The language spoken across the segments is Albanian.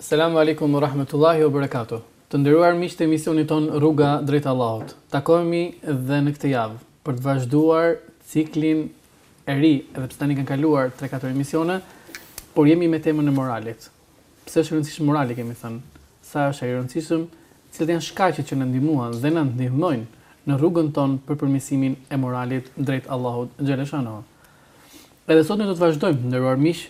Selamu Alejkum o Rahmetullahi o Berekatu Të nderuar miq të emisionit tonë Rruga drejt Allahut. Takohemi dhe në këtë javë për të vazhduar ciklin e ri, edhe pse tani kanë kaluar 3-4 emisione, por jemi me temën e moralit. Pse është e rëndësishëm morali kemi thënë? Sa është e rëndësishëm? Cilat janë shkaqet që na ndihmuan dhe na ndihmojnë në rrugën tonë për përmirësimin e moralit drejt Allahut xheleshanuhu. Edhe sot ne do të vazhdojmë të nderuar miq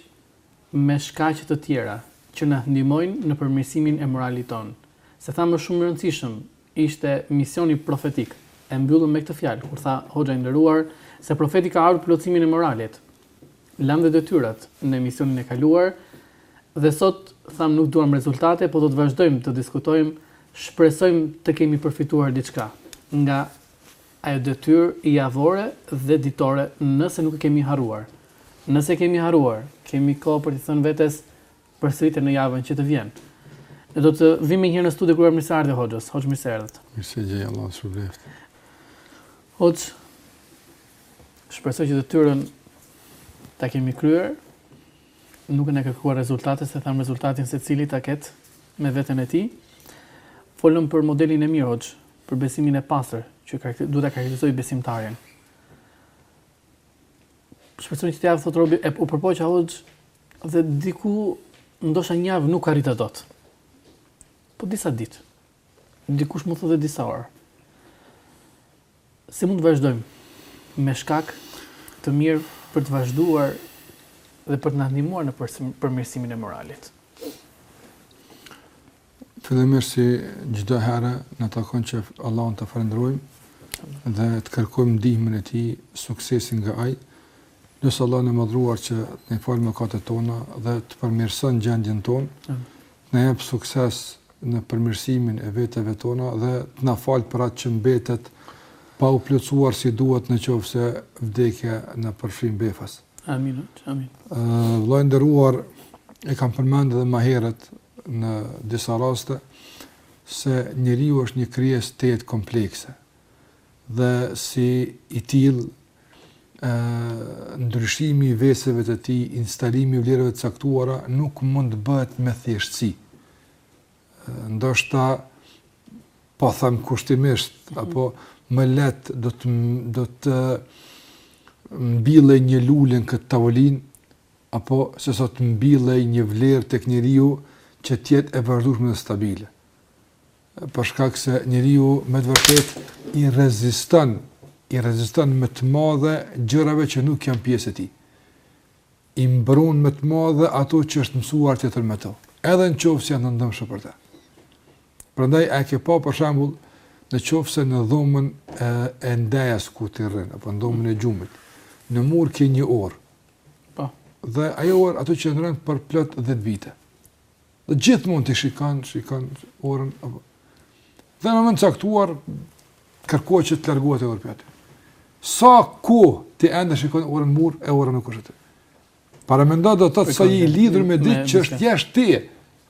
me shkaqe të tjera që na ndihmojnë në përmirësimin e moralit tonë. Se thamë shumë i rëndësishëm ishte misioni profetik, e mbyllëm me këtë fjalë kur tha Hoxha i nderuar se profeti ka ardhur plotësimin e moralit. Lamë dhe detyrat në emisionin e kaluar dhe sot thamë nuk duam rezultate, po do të vazhdojmë të diskutojmë, shpresojmë të kemi përfituar diçka nga Ajo detyrë javore dhe ditore nëse nuk e kemi harruar. Nëse e kemi harruar, kemi kohë për t'i thënë vetes përsëritje në javën që të vjen. Ne do të vim menjëherë në studio t'i uruar mirëseardhje Hoxhës. Hoxhë mirë se erdhët. Mirë se ju gjej Allahu të shpërbleftë. Hoxhë, shpresoj që detyrën ta kemi kryer. Nuk kemi kërkuar rezultate, se thamë rezultatin secili ta ketë me veten e tij. Folëm për modelin e mirë, Hoxhë. për besimin e pastër që duhet ta karakterizojë besimtarin. Shpresoj që këtë javë thotë robi e u përpoqa hoxhë dhe diku ndoshta një javë nuk arrita dot. Po disa ditë. Dikush mund të thotë disa orë. Si mund të vazhdojmë me shkak të mirë për të vazhduar dhe për të na ndihmuar në përmirësimin e moralit. Fillimisht si çdo herë na takon që Allahun ta falënderojmë dhe të kërkojmë ndihmën e Tij, suksesin nga Ai. Lusim Allahun e madhëruar që të na falë mëkatet tona dhe të përmirëson gjendjen tonë, na jep sukses në përmirësimin e veteve tona dhe të na falë për atë që mbetet pa u plotësuar si duhet në qoftë se vdekja na përfshin befas. Amin, amin. Vëlla i nderuar, e kam përmendë dhe më herët, në disa raste se njeriu është një krijesë tejet komplekse dhe si i tillë ë ndryshimi i veseve të tij, instalimi i vlerave të caktuara nuk mund të bëhet me thjeshtësi. Ndoshta po them kushtimisht mm -hmm. apo më lehtë do të do të mbillej një lule në këtë tavolinë apo sesa të mbillej një vlerë tek njeriu që të jetë e vazhdueshme dhe stabile. Për shkak se njeriu me të vërtetë i reziston, i reziston me të madhe gjërave që nuk janë pjesë e tij. I mbron me të madhe ato që është mësuar të jetë me to, edhe në qoftë se janë të dëmshme për të. Prandaj, e ke pa për shambull, në qoftë se në dhomën e, e ndejës ku ti rrin, apo në dhomën e gjumit, në mur ke një orë, Po. Dhe ajo orë aty qëndron për plot 10 vite. Dhe gjithmonë ti shikon, shikon orën apo. Dhe në moment të caktuar kërkohet që të largohet ajo orë aty. Sa kohë ti ende shikon orën në mur e ora nuk është aty. Paramendo do të thotë sa i lidhur me diç që është jashtë teje.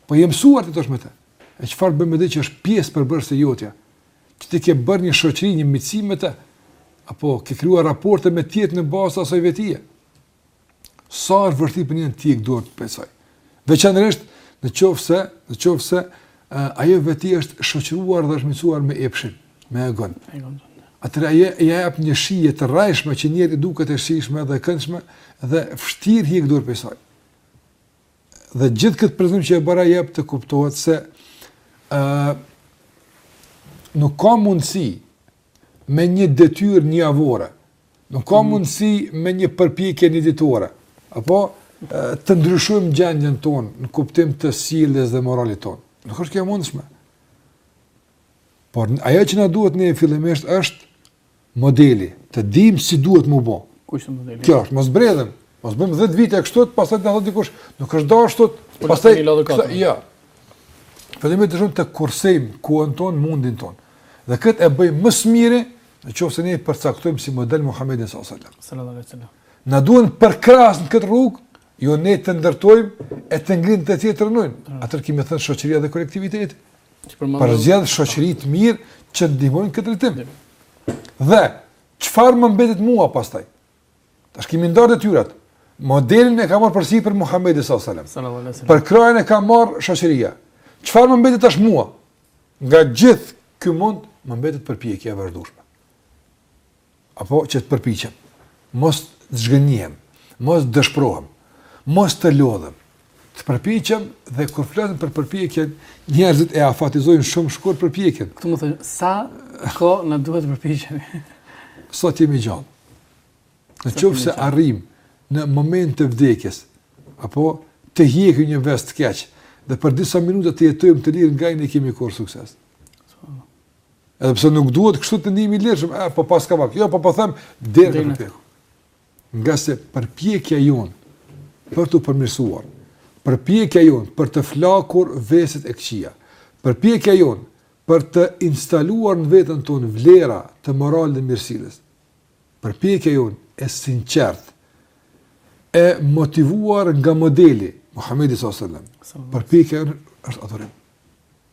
Po je mësuar ti tash me të. E çfarë bën me diç që është pjesë përbërëse jotja? që ti ke bërë një shoqëri, një miqësi me të, apo ke krijuar raporte me të tjerët në bazë të asaj vetie. Sa është vështirë për njeriun të heq dorë prej saj. Veçanërisht në qoftë se, në qoftë se ajo veti është shoqëruar dhe është miqësuar me epshin, me egon. Egon. Atëherë ajo ia jep një shije të rrajshme që njëri duket e shijshme dhe e këndshme dhe vështirë heq dorë prej saj. Dhe gjithë këtë prezantim që e bëra jep të kuptohet se ë uh, nuk ka mundësi me një detyrë njëjavore. Nuk ka mm. mundësi me një përpjekje njëditore. Apo të ndryshojmë gjendjen tonë në kuptim të sjelljes dhe moralit tonë. Nuk është kjo e mundshme. Por ajo që na duhet ne fillimisht është modeli, të dimë si duhet me bë. Kush është modeli? Kjo është, mos bredhim. Mos bëjmë 10 vite kështu, pastaj na thotë dikush, nuk është dashur kështu, pastaj jo. Fillimisht dëshirojmë të kursejmë kohën tonë, mundin tonë. Dhe këtë e bëjmë më së miri, në qoftë se ne përcaktojmë si model Muhamedin sallallahu alaihi wasallam. Sallallahu alaihi wasallam. Na duhen përkrahës në këtë rrugë Jo ne të ndërtojmë e të ngrimë, të tjerët të rënojnë. Atëherë kemi thënë shoqëria dhe kolektiviteti. Përzgjidh shoqëri të mirë që ndihmon në këtë drejtim. Dhe, çfarë më mbetet mua pastaj? Tash kemi ndarë detyrat. Modelin e ka marrë përsipër Muhammedi s.a.s. Përkrahjen e ka marrë shoqëria. Çfarë më mbetet tash mua? Nga gjithë ky mund, më mbetet përpjekja e vazhdueshme. Apo që të përpiqem. Mos të zhgënjehem, mos të dëshpërohem, mos të lodhem. Të përpiqem dhe kur flasim për përpjekjen, njerëzit e afatizojnë shumë shkurt përpjekjen. Kështu me thënë, sa kohë na duhet të përpiqemi? Sot jemi gjallë. Në qoftë se arrijmë në moment të vdekjes, apo të heqim një ves të keq, dhe për disa minuta të jetojmë të lirë nga ai ne kemi korrë sukses. Edhe pse nuk duhet kështu të ndihemi i lirshëm, e po paska vakt. Jo, po po them deri te vdekja. Nga se përpjekja jon për të përmirësuar, përpjekja jon për të flakur veset e këqija, përpjekja jon për të instaluar në veten tonë vlera të moralit dhe mirësisë. Përpjekja jon e sinqert e motivuar nga modeli Muhamedi sallallahu alaihi wasallam. Përpjekja jon është adhurim.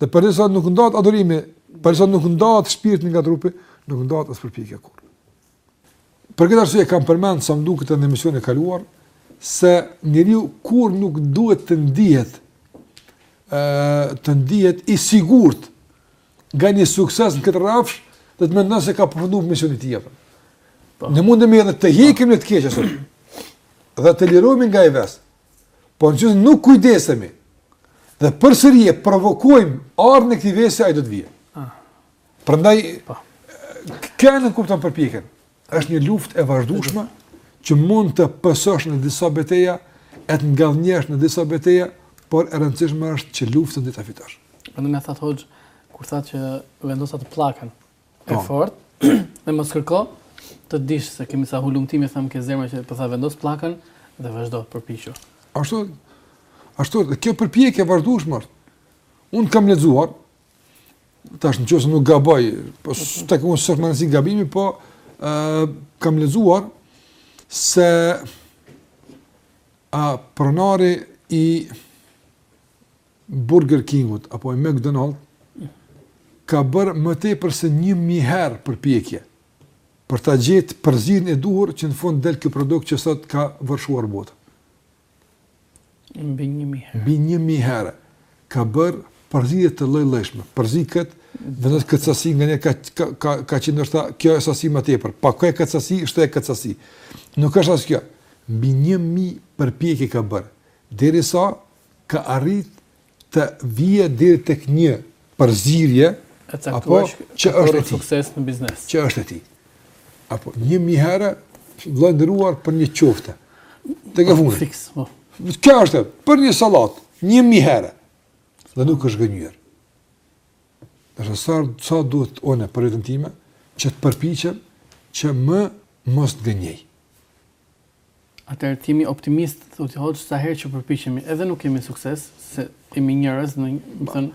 Dhe përderisa nuk ndahet adhurimi, përderisa nuk ndahet shpirti nga trupi, nuk ndahet as përpjekja kurrë. Për këtë arsye kam përmend sa më duket në emisionin e kaluar se njeriu kurrë nuk duhet të ndihet ë të ndihet i sigurt nga një sukses në këtë rrafsh, dhe të mendon se ka përfunduar misionin e tij. Po. Ne mundemi edhe të hiqim një të keqe sot. Dhe të lirohemi nga ai ves. Po në qoftë se nuk kujdesemi, dhe përsëri e provokojmë ardhjen e këtij vesi, ai do të vijë. Ah. Prandaj po. nënkupton përpjekjen. Është një luftë e vazhdueshme që mund të pësosh në disa beteja, e të ngadhnjesh në disa beteja, por e rëndësishme është që luftën do ta fitosh. Po a nuk e thatë hoxhë, kur thatë që vendose atë pllakën, e po. fort, dhe mos kërko të dish se kemi sa hulumtime t'bajmë ke zemra që po tha vendos pllakën dhe vazhdo përpiqu. Ashtu ashtu kjo përpjekje e vazhdueshme. Un kam lexuar tash në qoftë se nuk gaboj, po mhm. tek unë është mundësi gabimi, po ë kam lexuar se a pronari i Burger King-ut apo i McDonald ka bërë më tepër se një mijë herë përpjekje për ta gjetë përzierjen e duhur që në fund del ky produkt që sot ka vërshuar botën. Mbi një mijë herë. Mbi një mijë herë ka bërë përzierje të lloj-llojshme. Përziej kët, vendos kët sasi nga një ka ka ka, ka qenë ndoshta kjo është sasi më tepër. Pakëso kët sasi, shtoje kët sasi. Nuk është as kjo. Mbi një mijë përpjekje ka bërë derisa ka arrit të vijë deri tek një përzierje apo që është e sukses në biznes. Që është e tij. A po një mijë herë vlen duruar për një qofte. Tek e fundi. Fiks, po. Kjo është për një sallat, një mijë herë. Dhe nuk është zhgënjyer. Dhe sa sa, sa duhet atëherë unë për vetën time që të përpiqem që më mos të gënjej. Atëherë të jemi optimistë, zoti Hoxhë, sa herë që përpiqemi, edhe nuk kemi sukses, se jemi njerëz, domethënë,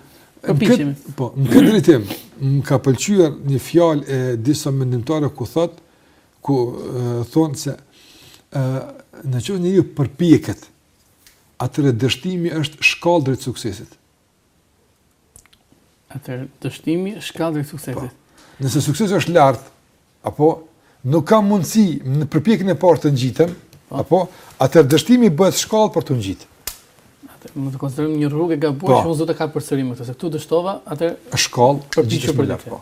përpiqemi. Po, në këtë drejtim, më ka pëlqyer një fjalë e disa mendimtarëve ku thotë, ku thonë se ë në qoftë se njeriu përpjeket, atëherë dështimi është shkallë drejt suksesit. Atëherë, dështimi është shkallë i suksesit. Po. Nëse suksesi është lart, apo nuk ka mundësi në përpjekjen e parë të ngjitem, po. apo atëherë dështimi bëhet shkallë për t'u ngjitur. Atë mund ta konsiderojmë një rrugë e gabuar po. që unë s'do ta përsëris më këtë, se këtu dështova, atë shkallë për t'u ngjitur më lart. Po.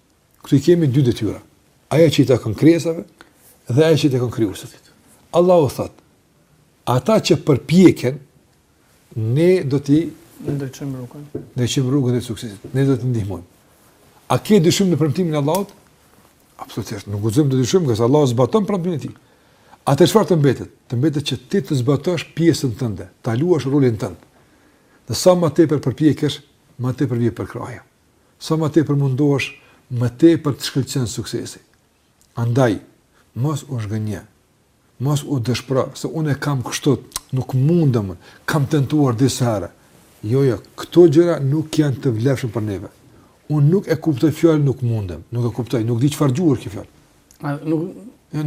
Këtu i kemi dy detyra. Ajo që i takon krijesave dhe ajo që i takon Krijuesit. Allahu thotë, ata që përpiqen, ne do t'i... Ne do t'i rrugën. Ne do t'i rrugën drejt suksesit. Ne do t'i ndihmojmë. A ke dyshim në premtimin e Allahut? Absolutisht, nuk guxojmë të dyshojmë, ngase Allahu zbaton premtimin e tij. Atëherë çfarë të mbetet? Të mbetet që ti të zbatosh pjesën tënde, ta luash rolin tënd. Dhe sa më tepër përpiqesh, më tepër vjen përkrahja. Sa më tepër mundohesh, më tepër të shkëlqen suksesi. Andaj, mos u zhgënje. Mos u dëshpëro se unë e kam kështu, nuk mundem, kam tentuar disa herë. Jo, jo, këto gjëra nuk janë të vlefshme për neve. Unë nuk e kuptoj fjalën nuk mundem, nuk e kuptoj, nuk di çfarë gjuhë është kjo fjalë. Nuk,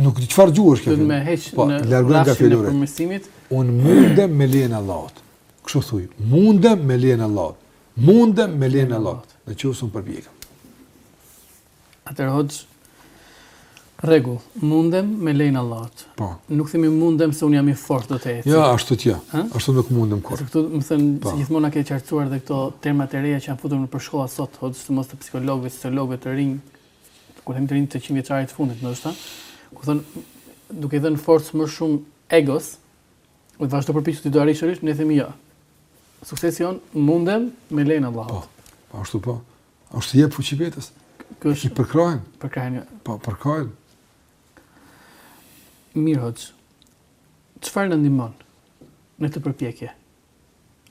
nuk di çfarë gjuhë është kjo fjalë. Do të më heq po, ne e largojmë nga fjalori i përmirësimit. Unë mundem me lejen e Allahut. Kështu thuaj, mundem me lejen e Allahut. Mundem me lejen e Allahut, në qoftë se unë përpjekem. Atëherë hoxhë, në rregull, mundem me lejen e Allahut. Po. Nuk themi mundem se unë jam i fortë do të eci. Jo, ashtu që. Ashtu nuk mundem kurrë. Domethënë po. si gjithmonë na ke qartësuar dhe këto terma të reja që janë futur nëpër shkolla sot, hoxhë, sidomos të psikologëve, sociologëve të rinj, kur them të rinj të 100 vjeçarit të fundit ndoshta, ku thonë duke dhënë forcë më shumë egos, Vazhdo, përpiqu, ti do arrish sërish, ne themi jo. Suksesi, unë mundem me lejen e Allahut. Po. Po ashtu po. Ashtu i jep fuqi vetes. Kjo është përkrahje. Përkrahje. Ja. Po përkrahje. Mirë hoxhë. Çfarë na ndihmon në këtë përpjekje?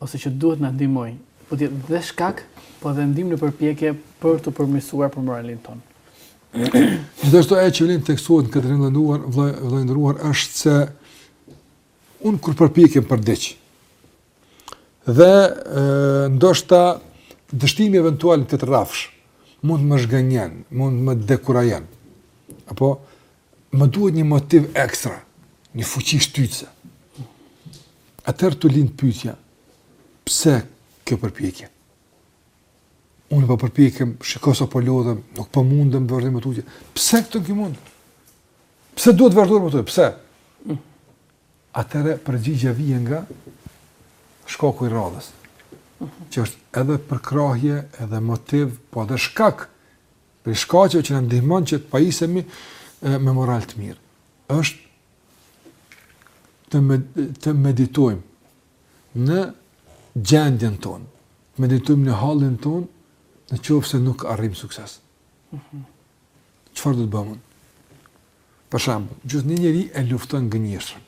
ose që duhet të na ndihmojë, po të jetë dhe shkak, po dhe ndihmë në përpjekje për të përmirësuar moralin tonë. Gjithashtu ajo që vlen të theksohet këtu i nderuar, vëlla i nderuar është se unë kur përpjekem për diç. Dhe ndoshta dështimi eventual në këtë rrafsh mund të më zhgënjejë, mund të më dekurajojë. Apo Më duhet një motiv ekstra, një fuqi shtytëse. Atëherë të lind pyetja, pse kjo përpjekje? Unë po përpjekem, shikoj sa po lodhem, nuk po mundem të vazhdoj më tutje. Pse këtë mund? Pse duhet të vazhdoj më tutje? Pse? Mm. Atëherë përgjigja vjen nga shkaku i radhës. Mhm. Që është edhe përkrahje, edhe motiv, po edhe shkak Prej shkaqeve që na ndihmon që të pajisemi me moral të mirë është të me, të meditojmë në gjendjen tonë, të meditojmë në hallin tonë, në qoftë se nuk arrijmë sukses. Mhm. Çfarë mm -hmm. do të bëmë? Për shembull, gjithnjë njeri e lufton gënjeshtrën.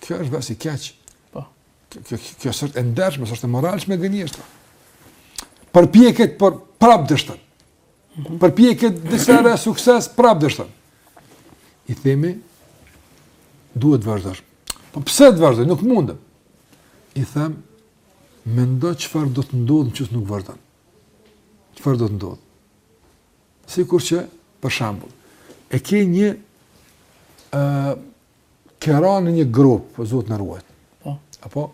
Kjo është ves i keq. Po. kjo s'është e ndershme, s'është e moralshme gënjeshtra. Përpjeket por prap dështon. Mhm. Përpjeket të shohë sukses prap dështon. I them: duhet të vazhdosh. Po pse të vazhdoj? Nuk mundem. I them mendo çfarë do të ndodhë nëse nuk vazhdon. Çfarë do të ndodhë? Sikur që për shembull e ke një ë uh, ke ra në një gropë, Zoti na ruajt. Po. Apo?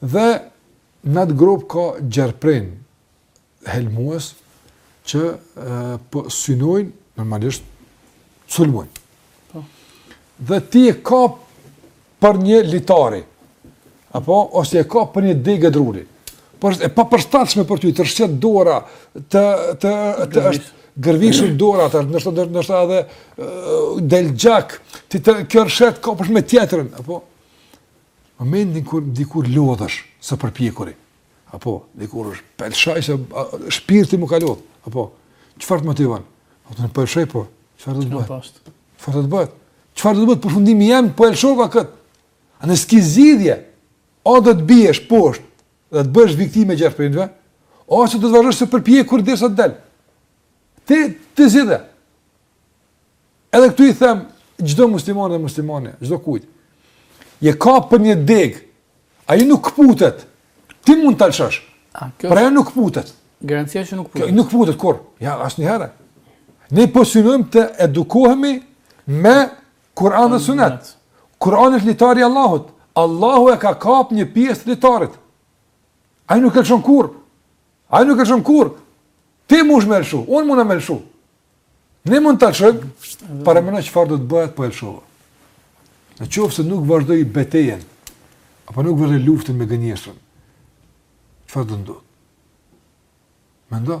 Dhe në atë gropë ka gjarpërinj helmues që e, po synojnë, normalisht, sulmojnë. Po. Dhe ti je kap për një litari. Apo, ose je kap për një degë druri. Por është e papërshtatshme për ty të rrëshqet dora, të të të është gërvishur dora, të është ndoshta ndoshta edhe del gjak, ti të kjo rrëshqet kapesh me tjetrën, apo momentin kur dikur lodhesh së përpjekuri. Apo dikur thua po e lëshoj se shpirti më ka lodh. Apo çfarë të motivon? Po të po e lëshoj po. Çfarë do të bëhet? Çfarë do të bëhet? Çfarë do të bëhet përfundimi jem po e lshova kët. A s'ke zgjidhje, o do të biesh poshtë dhe të bëhesh viktimë e gjarpërinjve, ose do të vazhdosh së përpjekur derisa të dalësh. Ti ti zgjidhe. Edhe këtu i them çdo musliman dhe muslimane, çdo kujt. Je kap për një degë. Ai nuk kputet. Ti mund ta lëshosh. Por ai nuk kputet. Garancia që nuk kputet. Nuk kputet kurrë. Jo, asnjëherë. Ne po synojmë të edukohemi me Kur'an dhe sunet. Kur'an është litar i Allahut. Allahu e ka kap një pjesë të litarit. Ai nuk e lëshon kurrë. Ai nuk e lëshon kurrë. Ti mundsh me e lshu, unë muna me e lshu. Ne mund ta lëshojmë paramendo çfarë do të bëhet po e lëshova. Në qoftë se nuk vazhdoj betejën apo nuk vazhdoj luftën me gënjeshtrën. Çfarë do të ndodhë? Mendo.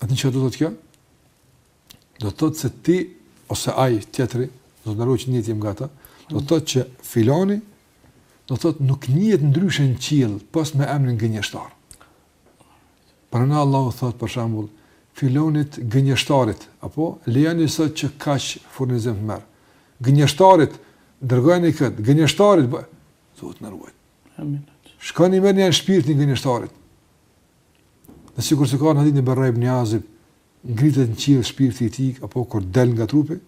A din çfarë do të thotë kjo? Do të thotë se ti ose ai tjetri, Zot na ruj që jemi nga ata, do të thotë që filani do të thotë nuk njihet ndryshe në qiell pos me emrin gënjeshtar. Pra Allahu thotë për shembull, filanit gënjeshtarit, apo lejoni sot që kaq furnizim të marrë. Gënjeshtarit, dërgojni këtë, gënjeshtarit, bë... Zoti na ruajt. Shkoni merrnia shpirtin gënjeshtarit. Dhe sikur se ka në hadithin e Berra ibn Azib, ngritet në qiell shpirti i tij, apo, kur del nga trupi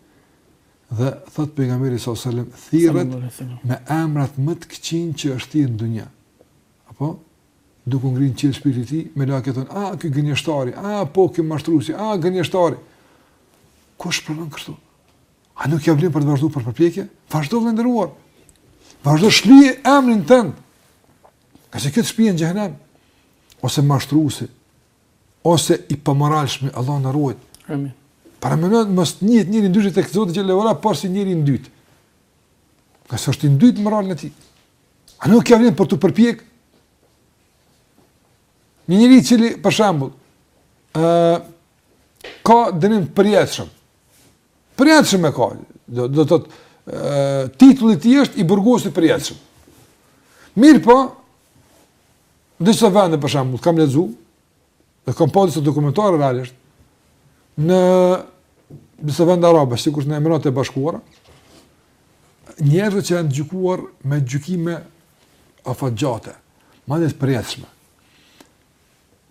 dhe thot pejgamberi sallallahu alajhi wasallam thirret me emrat më të këqinj që është thirr në dunjë. Apo duke ngritur në qiell shpirti i tij, melaiket thonë, "A ky gënjeshtari, a po ky mashtruesi, a gënjeshtari." Kush pranon kështu? A nuk ja vlen për të vazhduar për përpjekje? Vazhdo vëlla i nderuar. Vazhdo shlyje emrin tënd. Ka se të shpien në xhehenem, ose mashtrusi, ose i pamoralshmi, Allahu na ruajt. Amin. Paramendo, mos njihet njeri ndryshe tek Zoti xhele ve ala, por si njeri i ndyt. Ka se është i ndyt morali i tij. A nuk ia vlen për t'u përpjek? Një njeri i cili, për shembull, uh, ka dënim të përjetshëm. Përjetshëm e ka. Do do të thotë titulli i tij është i burgosur i përjetshëm. Mirëpo, disa vende për shembull, kam lexu, dhe kam pa disa dokumentare realisht, në disa vende arabe, sikur në Emiratet e Bashkuara, njerëzit që janë gjykuar me gjykime afatgjate, madje të përjetshme.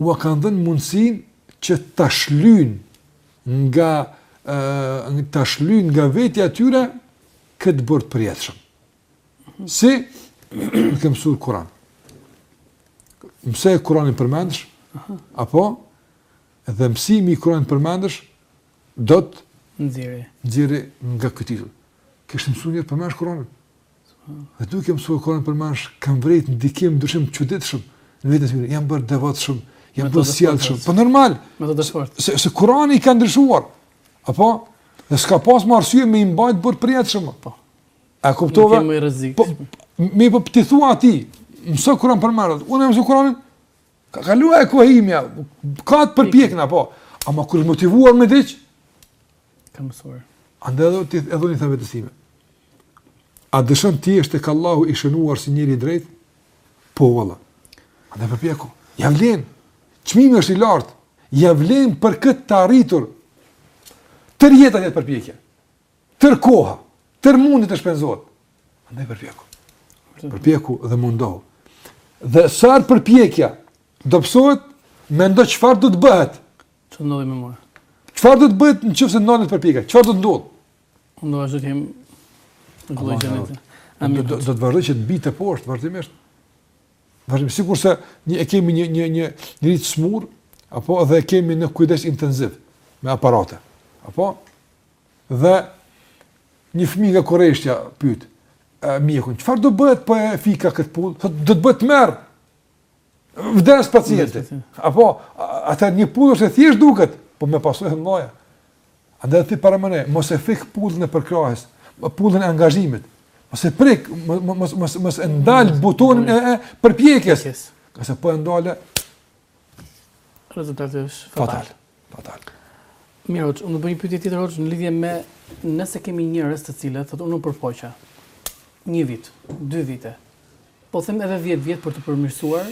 ua kanë dhënë mundësinë që ta shlyjnë nga ta shlyjnë nga vetja e tyre këtë burg të përjetshëm. Si? Duke mësuar Kur'an. Mëso Kur'anin përmendësh? Apo dhe mësimi i Kur'anit përmendësh do të nxjerrë nxjerrë nga ky titull. Kish mësuar përmendsh Kur'anin. Dhe duke mësuar Kur'anin përmendsh, kanë vërejt ndikim ndryshim të çuditshëm në veten e tyre. Janë bërë të devotshëm, janë bërë të sjellshëm. Po normal. Më të dashur. Se, se Kur'ani i ka ndryshuar. Apo dhe s'ka pas më arsye me i mbajt në burg përjetshëm. Po. A kupton vëlla? Nuk më rrezikon. Po, mirëpo t'i thuash atij, mëso Kur'an përmend. Unë mëso Kur'anin. Ka kaluar koha imja, kot përpjekna, po. Ama kur u motivuar me diçka? Ka mësuar. Andaj edhe ti edhe unë i them vetes sime. A dëshiron të jesh tek Allahu i shënuar si njeri i drejtë? Po, vëlla. Andaj përpjeku. Ja vlen. Çmimi është i lartë. Ja vlen për këtë të arritur. Tër jeta të jetë përpjekje. Tërë koha, tërë mundi të shpenzohet. Andaj përpjeku. Përpjeku dhe mundohu. Dhe sa herë përpjekja dobësohet, mendo çfarë do të bëhet. Ç'do ndodhë me mua? Çfarë do të bëhet nëse ndalet përpjekja? Çfarë do të ndodhë? Unë do vazhdoj të jem në këtë lloj gjendje. Ama do të vazhdoj që të bie teposhtë vazhdimisht. Vazhdimisht, sikurse një e kemi një një një njeri t'smur apo edhe e kemi në kujdes intensiv me aparate. Apo Dhe një fëmijë nga Korreshtja pyet mjekun, çfarë do bëhet po e fika këtë pullë? Thotë, do të bëhet tmerr. Vdes pacienti. Apo ata një pullë është e thjeshtë duket, po me pasoja të mëdha. A do ti parë me mend, mos e fik pullën e përkrahjes, pullën e angazhimit. Mos e prek, mos mos mos e ndal butonin e përpjekjes. Se po e ndale rezultati është fatal. fatal. Fatal. Mirë Hoxhë, unë do të bëj një pyetje tjetër Hoxhë në lidhje me nëse kemi njerëz të cilët thotë unë u përpoqa një vit, dy vite, po them edhe 10 vjet për të përmirësuar,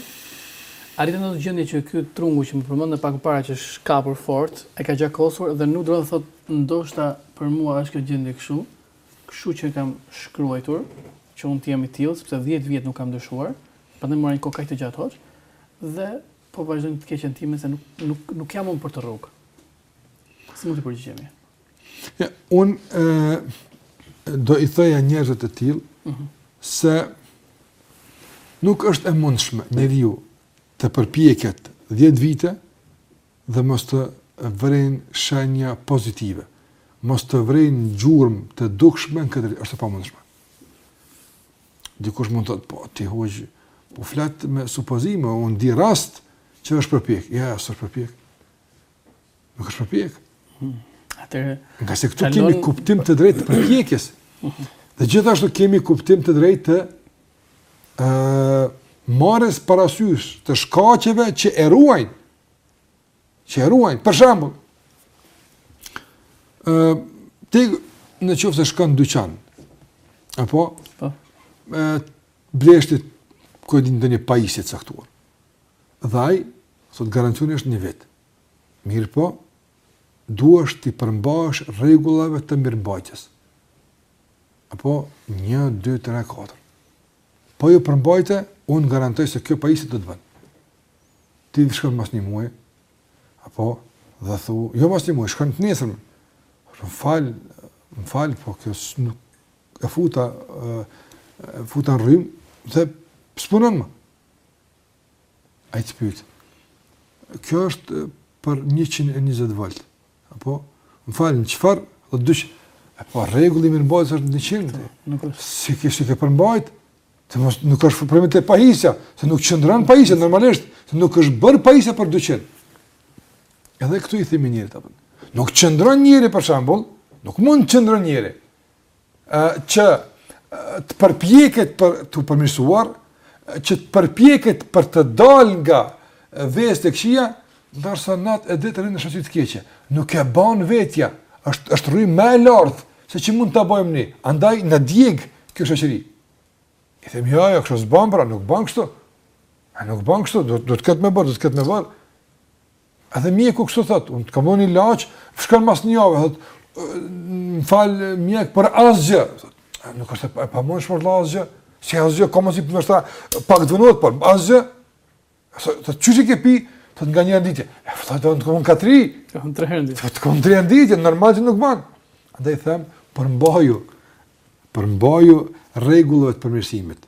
arritëm në atë gjendje që ky trungu që e përmendëm pak më para që është kapur fort, e ka gjakosur dhe nuk do të thotë ndoshta për mua është kjo gjendje kështu, kështu që kam shkruajtur që unë të jam i tillë, sepse 10 vjet nuk kam ndryshuar, prandaj mora një kohë kaq të gjatë hoxhë, dhe Po vazhdoj në të keqen time se nuk, nuk, nuk jam unë për atë rrugë. Si mund t'i përgjigjemi? Jo, unë do i thoja njerëzve të tillë mm -hmm. se nuk është e mundshme njeriu të përpjeket 10 vite dhe mos të vëren shenja pozitive, mos të vëren gjurmë të dukshme në këtë rrugë, është e pamundshme. Dikush mund të thotë, po, ti hoxhë, po flet me supozime, unë di rast që është përpjek. Jo, s'është përpjek. Nuk është përpjek. Hmm. Atëherë... Ngase këtu dallon... kemi kuptim të drejtë të përpjekjes. Dhe gjithashtu kemi kuptim të drejtë të uh, marrjes parasysh të shkaqeve që e ruajnë që e ruajnë. Për shembull, ë ti në qoftë se shkon në dyqan, apo po. ë blen ti ku di ndonjë pajisje të caktuar. Dhe ai thotë garancioni është një vit. Mirëpo, duhesh t'i përmbahesh rregullave të mirëmbajtjes. Apo 1 2 3 4. Po iu përmbajte, unë garantoj se kjo pajisje do të bën. Ti shkon mas një muaj, apo dhe thu, jo mas një muaj, shkon të nesërmen. Më fal, më fal, po kjo nuk e futa, e, e futa në rrymë, dhe s'punon më. Ai të pyet. Kjo është për 120 volt. Apo, më falni, çfarë? Dyqind. Po rregulli i mirëmbajtjes është 100. Nuk është. S'i ke, s'i je përmbajt? Se mos nuk është problemi te pajisja, se nuk qëndron pajisja normalisht, se nuk është bërë pajisja për 200. Edhe këtu i themi njeriut apo. Nuk qëndron njeri për shembull, nuk mund të qëndron njeri. që të përpjeket për t'u përmirësuar, që të përpjeket për të dalë nga veset e këqija, ndërsa natë e ditë rri në shoqëri të keqe. Nuk e ban vetja, është, është rrymë ma e lartë, se ç'i mund ta bajmë ne, andaj na djeg kjo shoqëri. I themi, ja, ja, kështu s'ban, pra, nuk ban kështu. A nuk ban kështu, do, do të ketë me bërë, do të ketë me bërë. Edhe mjeku kështu thotë, unë të kam dhënë ilaç, shkon mas një jave, thotë, më fal mjek por asgjë. A po është e pamundshme të asgjë. Si asgjë, komo si më shta pak dhunohet, por asgjë. Thotë, qysh i ke pi, thotë nga një ditë. E thotë unë të kom thanë tri. Të kom tre ditë. Të kom tre ditë, normal që nuk bën. Andaj them, përmbaju, përmbaju rregullave të përmirësimit.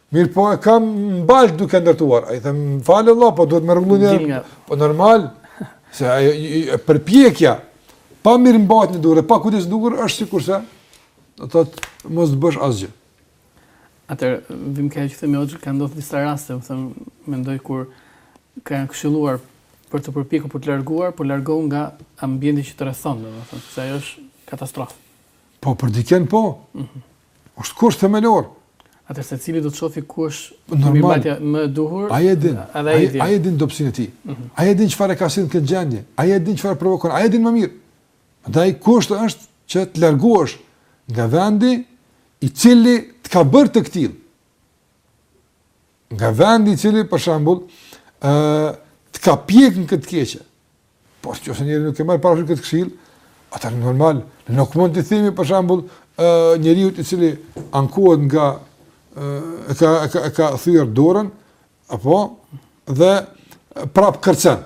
Mirëpo e kam mbalt duke ndërtuar. Ai them, "Falë Allah, po duhet me rregullu një." Po normal se ajo përpjekja pa mirëmbajtje të duhur, pa kujdes të duhur është sikurse do të thotë mos të bësh asgjë. Atëherë vijmë te ajo që themi ojë kanë ndodhur disa raste, domethënë, mendoj kur kanë këshilluar për t'u përpjekur për t'u larguar, po largohu nga ambienti që të rrethon, domethënë, se ajo është katastrofë. Po për dikën po. Mm -hmm. Është kusht themelor. Atëherë secili do të shohë ku është normal më e duhur. Ai e din. Ai e din dobësinë e tij. Mhm. Ai e din çfarë ka sjellë në këtë gjendje. Ai e din çfarë e provokon. Ai e din më mirë. Prandaj kusht është që të largohesh nga vendi i cili të ka bërë të këtillë. Nga vendi i cili për shembull ë të ka pjekë në këtë të keqe. Por në qoftë se njeriu nuk e merr parasysh këtë këshillë, atëherë normal, nuk mund t'i themi për shembull, ë njeriut i cili ankohet nga e ka e ka e ka thyer dorën apo dhe prap kërcen.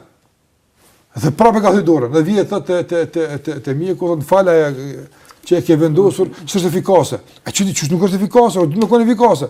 Dhe prapë e ka thyer dorën, dhe vjen te te te te te mjeku thotë vallahi ajo që e ke vendosur, s'është efikase. A çudi qysh nuk është efikase, do të më koni efikase.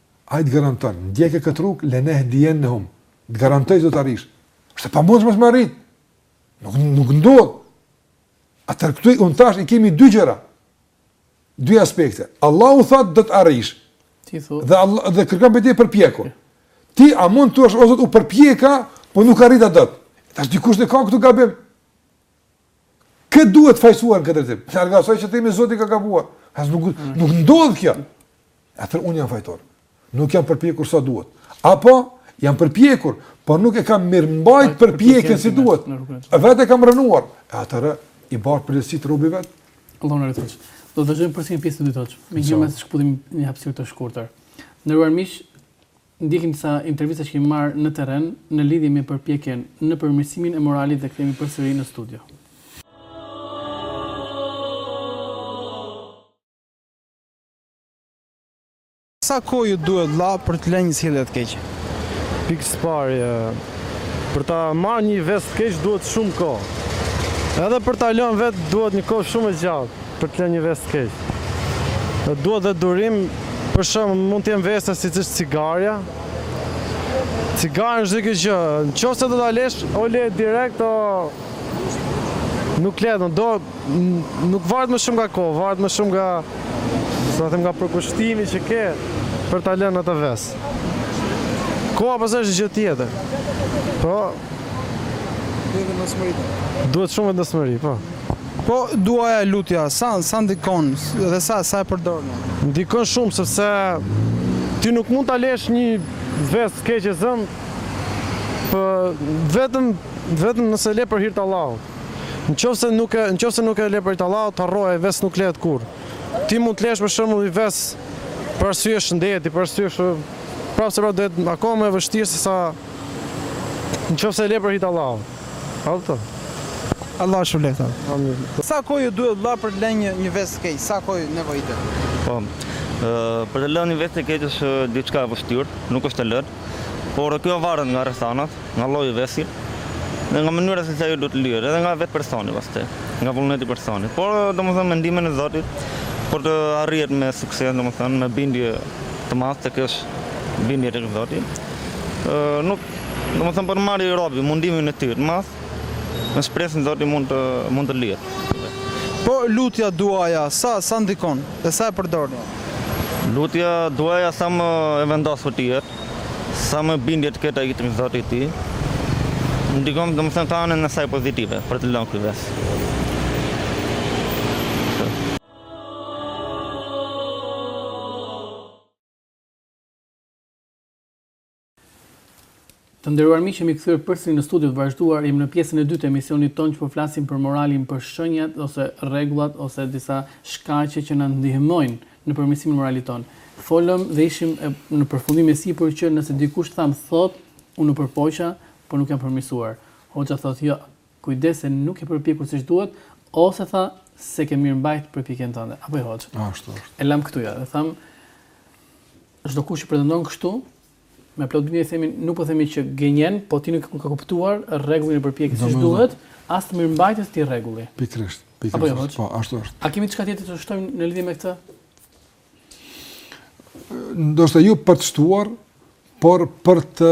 Ai të garanton, ndiqe këtë rrugë, lenehdijennehum, të garantoj se do të arrish, është e pamundshme mos me arrit, nuk, nuk ndodh, atëherë këtu, unë tash i kemi dy gjëra, dy aspekte, Allahu thotë do të arrish, dhe, Allah, dhe kërkon prej teje përpiqu, ti a mund të thuash o Zot u përpjeka, po nuk arrita dot. Tash dikush e ka këtu gabim. Kë duhet fajësuar në këtë drejtim? Larg asaj që të themi Zoti ka gabuar. As nuk, mm. nuk ndodh kjo. Atëherë unë jam fajtor. Nuk jam përpjekur sa duhet. Apo, jam përpjekur, po nuk e kam mirëmbajt përpjekjen si duhet. Vetë e kam rrënuar. E atëherë, i bart përgjegjësitë robi vetë. Allahu na ruajt hoxhë. Do të dëgjojmë përsëri një pjesë të dytë hoxhë. Megjithëse shkëputemi një hapësirë të shkurtër. Nderuar miq, Ndjekim disa intervista që kemi marrë në terren në lidhje me përpjekjen në përmirësimin e moralit dhe kthehemi përsëri në studio. Sa kohë ju duhet vlla për të lënë një sjellje të keqe? Pikë së pari, për ta marrë një ves të keq duhet shumë kohë. Edhe për ta lënë vetë duhet një kohë shumë e gjatë. Për të lënë një ves të keq. Duhet dhe durim, për shembull, mund të jenë vese siç është cigarja. Cigaren çdo kjo gjë, në qoftë se do ta lesh, o le direkt o nuk le, do do nuk varet më shumë nga koha, varet më shumë nga si ta them nga përkushtimi që ke për ta lënë atë ves. Koha pastaj është gjë tjetër. Po. Duhet vendosmëri. Duhet shumë vendosmëri, po. Po duaja e lutja, sa, sa ndikon dhe sa, sa e përdorni? Ndikon shumë sepse ti nuk mund ta lesh një ves të keq zëmë për vetëm vetëm nëse le për hir të Allahut. Në qoftë se nuk e në qoftë se nuk e le për hir të Allahut, harroje, vesi nuk lehet kurrë. Ti mund të lesh për shembull një ves për arsye shëndeti, për arsye kështu, prapë se prapë do jetë akoma më e vështirë sesa në qoftë se e le për hir të Allahut. Allahut. Allahu të shpërbleftë. Amin. Sa kohë ju duhet vëlla për të lënë një një ves të keq? Sa kohë nevojitet? Po. Për të lënë një ves të keq është diçka e vështirë, nuk është e lehtë. Por kjo varet nga rrethanat, nga lloji i vesit dhe nga mënyra se si ajo duhet të lihet, edhe nga vetë personi pastaj, nga vullneti i personit. Por domethënë me ndihmën e Zotit, për t'u arritur me sukses, domethënë me bindje të madhe të kesh bindje tek Zoti. Ë nuk Domethënë po e mori robi mundimin e tij, mas, me shpresën te Zoti mund të, mund të lihet. Po lutja duaja, sa, sa ndikon, e sa e përdorni? Lutja duaja sa më e vendosur të jetë, sa më bindje të ketë ai tek Zoti i tij, ndikon, domethënë ka anën e saj pozitive, për të lënë këtë ves. Të nderuar miq, jemi kthyer përsëri në studio të vazhduar. Jemi në pjesën e dytë të emisionit tonë që po flasim për moralin, për shenjat ose rregullat ose disa shkaqe që na ndihmojnë në përmirësimin e moralit tonë. Folëm dhe ishim në përfundim e sipër që nëse dikush tham thot, unë u përpoqa, por nuk jam përmirësuar. Hoxha thotë, jo, kujdes se nuk je përpjekur siç duhet, ose s'e ke mirëmbajt përpjekjen tënde. Apo jo, Hoxhë? Ashtu është. E lam këtu ja, dhe thamë, Çdo kush që pretendon kështu, me plot bindje i themi, nuk po themi që gënjen, po ti nuk e ke kuptuar rregullin e përpjekjes siç duhet, as të mirëmbajtjes të tij rregulli. Pikërisht, pikërisht. Jo, po, ashtu është. A kemi diçka tjetër të shtojmë në lidhje me këtë? Ndoshta ju jo për të shtuar, por për të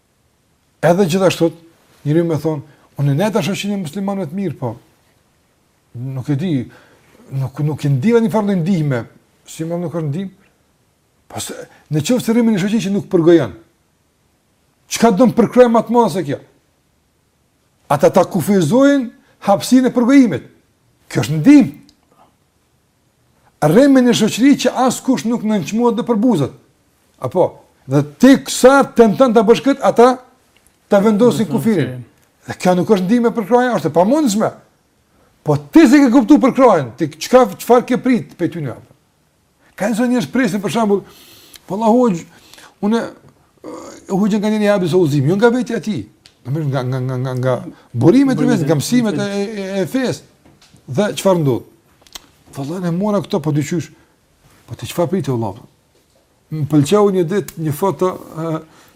Edhe gjithashtu, njëri më thotë, unë ndejta në shoqëri me muslimanë të mirë, po, nuk e di, nuk, nuk e ndjeva një farë ndihme, si më nuk është ndihmë, pas, po në qoftë se rrimë në një shoqëri që nuk përgojon, çka don përkrahje ma të madhe se kjo? Ata ta kufizojnë hapësirën e përgojimit, kjo është ndihmë, Rrimë në një shoqëri që askush nuk nënçmohet dhe përbuzet. Apo, dhe ti sa tenton ta bësh këtë, ata ta vendosin kufirin. Dhe kjo nuk është ndihmë, përkrahje, është e pamundshme. Po ti s'e ke kuptuar përkrahjen, ti çka çfarë ke prit për ty në atë? Ka njerëz presin për shembull, po la hoj, unë hujën kanë një habit ozim, jo nga vetja ti, më mirë nga nga nga nga nga burimet e veta, nga mësimet e e, e fesë. Dhe çfarë ndodh? Vëllai ne mora këto po dyqysh. Po ti çfarë prite vëlla? Më pëlqeu një ditë një foto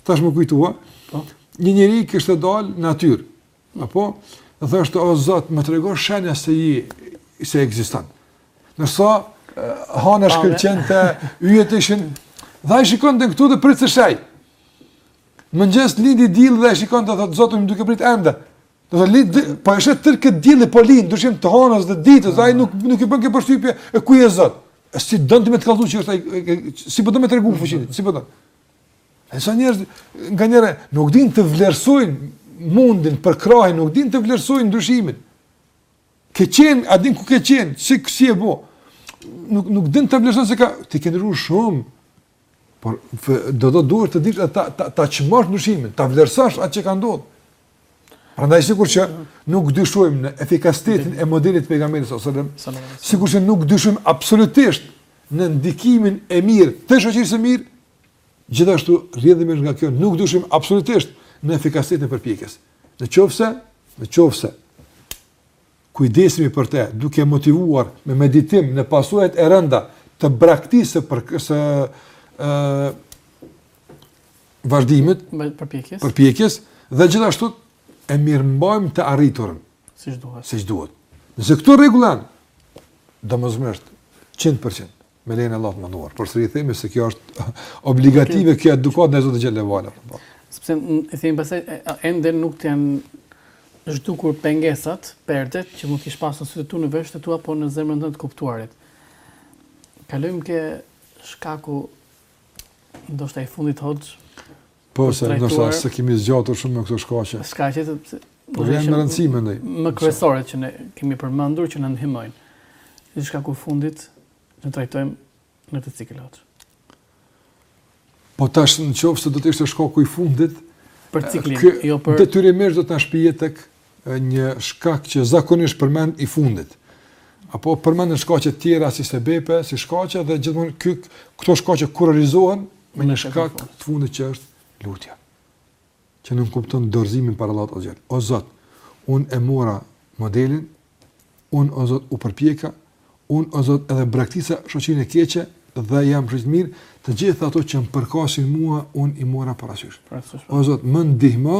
tash më kujtua. Po. Një njeri kishte dal në natyrë. Apo dhe thotë o Zot, më trego shenja se i se ekziston. Ndërsa hana shkëlqente, yjet ishin dhe ai shikonte këtu dhe priste shenja. Mëngjes lindi dielli dhe shikonte, thotë Zot, jam duke prit ende. Do të lind, po e sheh tërë këtë dielli po lind, ndryshim të hanës dhe ditës, ai nuk nuk i bën këtë përshtypje e ku je zot. E si don ti me t'kallzu që është ai si po do me tregu fuqinë, si po do. E sa njerëz nga ne nuk din të vlerësojnë mundin, përkrahjen, nuk din të vlerësojnë ndryshimin. Ke qen, a din ku ke qen, si si je bo? Nuk nuk din ta vlerësojnë se ti ke ndryshuar shumë. Por do të duhet të dish ta ta ta çmosh ndryshimin, ta vlerësosh atë që ka ndodhur. Prandaj sikur që nuk dyshojmë në efikasitetin e modelit të pejgamberit sallallahu alajhi wasallam, sikur që nuk dyshojmë absolutisht në ndikimin e mirë të shoqërisë së mirë, gjithashtu rrjedhimisht nga kjo nuk dyshojmë absolutisht në efikasitetin e përpjekjes. Në qoftë se, në qoftë se Kujdesemi për të, duke motivuar me meditim në pasojat e rënda të braktisjes së për, së ë vazhdimit, përpjekjes, përpjekjes dhe gjithashtu e mirëmbajmë të arriturën siç duhet. Siç duhet. Nëse këto rregulla janë domosdoshmërisht 100%. me lejen e Allahut të madhëruar. Po sërish themi se kjo është obligative, kjo edukata ndaj Zotit xhele ve ala. Sepse, e themi pastaj, ende nuk të janë zhdukur pengesat, perdet, që mund të kish pasë në sytë e tu, në veshët e tu, apo në zemrën, në të kuptuarit. Kalojmë ke shkaku, ndoshta i fundit hoxhë, Po, se ndoshta s'e kemi zgjatur shumë me këto shkaqe. Shkaqe të pse? Po janë me rëndësi mendoj. Më kryesoret që ne kemi përmendur që na ndihmojnë. Dhe shkaku i fundit që trajtojmë në këtë cikël hoxhë. Po tash në qoftë se do të ishte shkaku i fundit për ciklin, kjo, jo për detyrimisht do të na shpinte tek një shkak që zakonisht përmendet i fundit. Apo përmenden shkaqe të tjera si sebepe, si shkaqe dhe gjithmonë ky këto shkaqe kurorizohen me një shkak të fundit që është lutja. Që nënkupton dorëzimin para Allahut azze. O Zot, un e mora modelin, un o Zot u përpjeka, un o Zot edhe braktisa shoqërinë e keqe dhe jam rrit mirë, të gjitha ato që më përkasin mua un i mora parasysh. O Zot, më ndihmo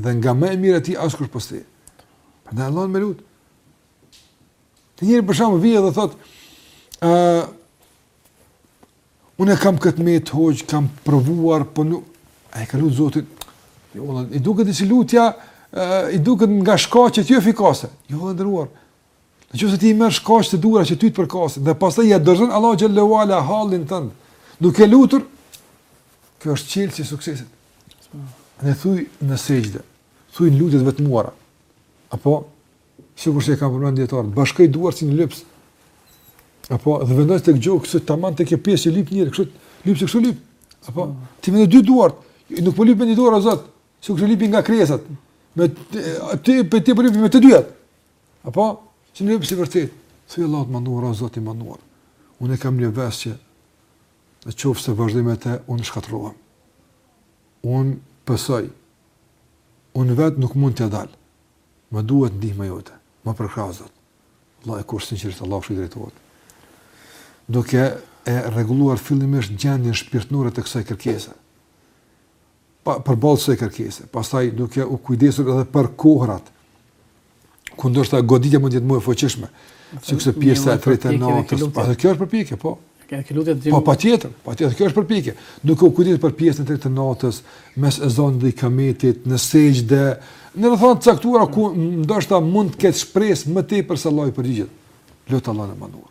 Dhe nga më e mira e tij askush përpos teje. Prandaj Allahun me lut. Një njeri për shembull vjen dhe thot, ë, uh, unë kam këtë mëkat hoxhë, kam provuar, po nuk, a e ke lutë zotin, jo, dhe, i duket sikur lutja, uh, i duket nga shkaqet jo efikase, jo, i nderuar, Në qoftë se ti i merr shkaqet e duhura që ty të përkasin, dhe pastaj ia dorëzon Allahut xhele ve ala halin tëndë, duke e lutur, kjo është çelësi i suksesit. Ne thuj në sexhde, thuj në lutjet e vetmuara, apo, sikurse e kanë përmend dijetarët, bashkoji duart si një lypës, apo, dhe vendosi tek gjoksi, kështu tamam tek pjesa që lyp njeriu, kështu lyp lypësi, kështu lyp, apo, ti me të dy duart, nuk po lyp me një dorë, o Zot, se kështu lyp nga krijesat, me, ti, ti po lyp me të dyja, Apo, që je një lypës i vërtetë, thuj Allahut të madhëruar, o Zot i madhëruar, unë e kam një ves që në qoftë se vazhdoj me te, unë shkatërrohem. Unë pësoj, unë vetë nuk mund të dal, më duhet ndihma jote, më përkrah o Zot. Vallahi kush sinqerisht Allahut i drejtohet. Duke e rregulluar fillimisht gjendjen shpirtërore të kësaj kërkese. apo përballë kësaj kërkese. Pastaj duke u kujdesur edhe për kohërat ku ndoshta goditja mund të jetë më e fuqishme, sikurse pjesa e tretë e natës. Po kjo është përpjekje, po. Kjo kjo lutje dim. Po patjetër, patjetër kjo është përpjekje. Duke u kujdesur për pjesën e tretë të natës, mes ezanit dhe ikametit, në sexhde, në rrethana të caktuara ku ndoshta mund të ketë shpresë më tepër se Allahu i përgjigjet. Lut Allahun e madhëruar.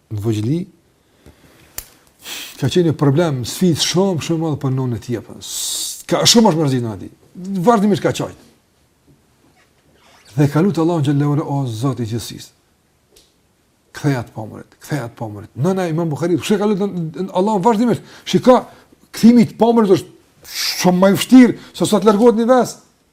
Në vogjëli, ka qenë një problem, sfidë shumë, shumë madhe për nënën e tij, për. ka shumë është mërzit nëna e tij, vazhdimisht ka qajt. Dhe ka lut Allahun xhelle ve ala, o Zot i gjithësisë, ktheja të pamurit, ktheja të pamurit, nëna e imam Buhariut, që ka lut Allahun vazhdimisht, se kthimi i të pamurit është shumë ma i vështirë, se sa të largohet një ves,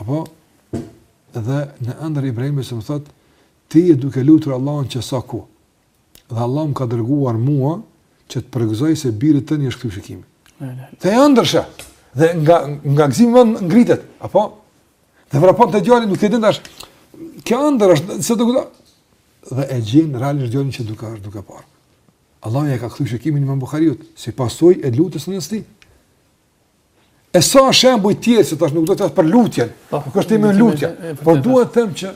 Apo dhe në ëndërr Ibrahimi alejhi selam i thotë, ti je duke lutur Allahun që sa kohë. Dhe Allahu më ka dërguar mua që të të përgëzoj se birit tënd i është kthy shikimi. Te ëndrra. Dhe nga nga gzimi ngritet, apo? Dhe vrapon te djali nuk e din tash. Kjo ëndërr është se do këta. Dhe e gjen realisht djalin që duka është duke parë. Allahu ia ka kthy shikimin e Imam Buhariut, si pasojë e lutjes së nënës tij. E sa shembuj tjerë që tash nuk do të flas për lutjen, po, nuk është tema lutja, por duhet të them që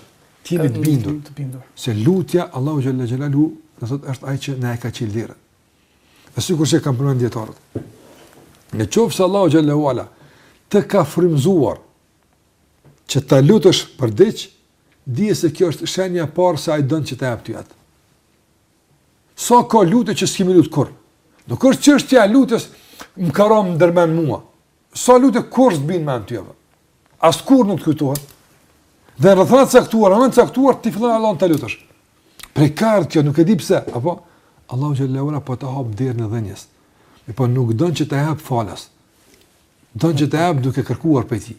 të jemi të bindur, të bindur. Se lutja Allahu xhele xhelaluhu, do thotë është ai që na e ka çel derën. E sikur që e kanë përmendur dietarët. Në qoftë se Allahu xhelle ve ala të ka frymzuar që ta lutësh për diç, dije se kjo është shenja e parë se ai don që ta jap ty atë. Sa ka lutje që s'kemi lut kurrë. Nuk është që s'kishte lutje, s'më ka rënë ndërmend mua. Sa lutje kurrë s'të bin ndërmend ty apo. As kurrë nuk të kujtohet. Dhe në rrethana të caktuara, në caktuar ti fillon Allahun ta lutësh. Prej kah erdh kjo nuk e di pse, apo Allahu xhelle ve ala po të hap derën e dhënies. Mirëpo nuk don që ta jap falas. Don që ta jap duke kërkuar prej tij.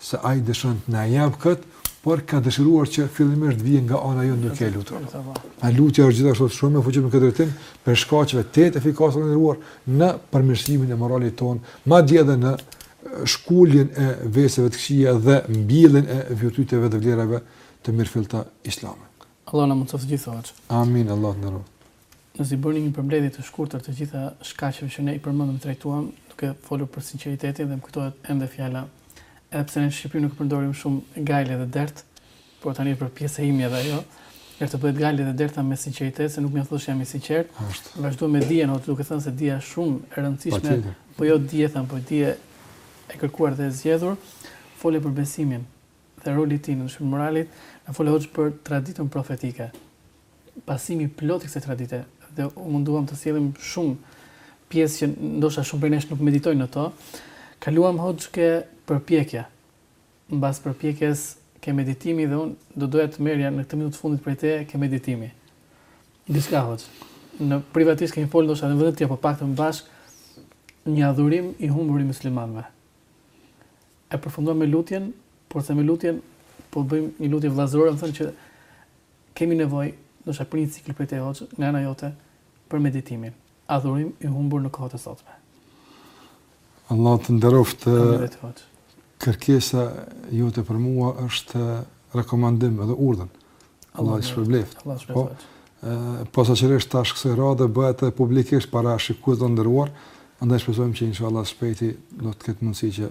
se ai dëshiron të na e jap këtë, por ka dëshiruar që fillimisht të vijë nga ana jonë duke e lutur. A lutja është gjithashtu shumë e fuqishme në këtë drejtim prej shkaqeve tejet efikase, të nderuar, në përmirësimin e moralit tonë, madje edhe në shkuljen e veseve të këqija dhe mbjelljen e virtyteve dhe vlerave të mirëfillta islame. Allahu na mundësoftë të gjithëve Amin, Allahu të nderoftë. Nëse i bëjmë një përmbledhje të shkurtër të gjitha shkaqeve që ne i përmendëm, i trajtuam, duke folur për sinqeritetin dhe më kujtohet ende fjala, edhe pse ne në Shqipëri nuk e përdorim shumë, gajle dhe dert, por tani është bërë pjesë e ime edhe ajo, pra të bëhet gajle dhe dert ama me sinqeritet, se nuk mjafton të thuash jam i sinqertë. Vazhdove me dijen, hoxhë duke thënë se dija është shumë e rëndësishme, po jo dije e thënë, po dije e kërkuar dhe e zgjedhur, fole për besimin dhe rolin e tij në ndryshimin e moralit, na fole hoxhë për traditën profetike. pasimi i plotë i kësaj tradite dhe u munduam të sjellim shumë pjesë që ndoshta shumë prej nesh nuk meditojnë në to, kaluam hoxhë ke përpjekja. Mbas përpjekjes ke meditimi dhe unë do doja të merrja në këtë minutë të fundit prej teje ke meditimi. Diçka hoxhë. Ne privatisht kemi folë ndoshta në vende të tjera, po pak të më bashkë, një adhurim i humbur i muslimanve. E përfunduam me lutjen, por se me lutjen, po bëjmë një lutje vllazërore, me thënë që Kemi nevojë, ndoshta për një cikël prej teje Hoxhë, nga ana jote, për meditimin. Adhurim i humbur në kohët e sotme. Allah të nderoftë. Faleminderit Hoxhë. Kërkesa jote për mua është rekomandim edhe urdhën. Allah të shpërbleft. Allah të shpërbleft. Po, po sinqerisht tash kësaj radhe, bëhet edhe publikisht para shikuesve të nderuar, andaj shpresojmë që inshallah shpejti do të ketë mundësi që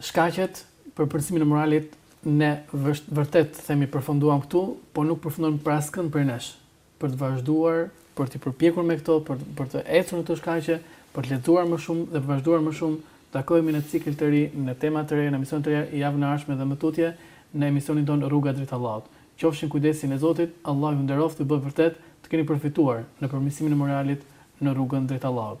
Shkaqet për përmirësimin e moralit ne vërtet themi përfunduam këtu, por nuk përfundojnë për askënd prej nesh. Për të vazhduar, për t'u përpjekur me këto, për për të ecur në këto shkaqe, për të lexuar më shumë dhe për të vazhduar më shumë, takohemi në cikël të ri, në tema të reja, në emisione të reja, javën e ardhshme dhe më tutje në emisionin tonë Rruga drejt Allahut. Qofshi në kujdesin e Zotit, Allahu ju nderoftë ju bëftë vërtet të keni përfituar në përmirësimin e moralit në rrugën drejt Allahut.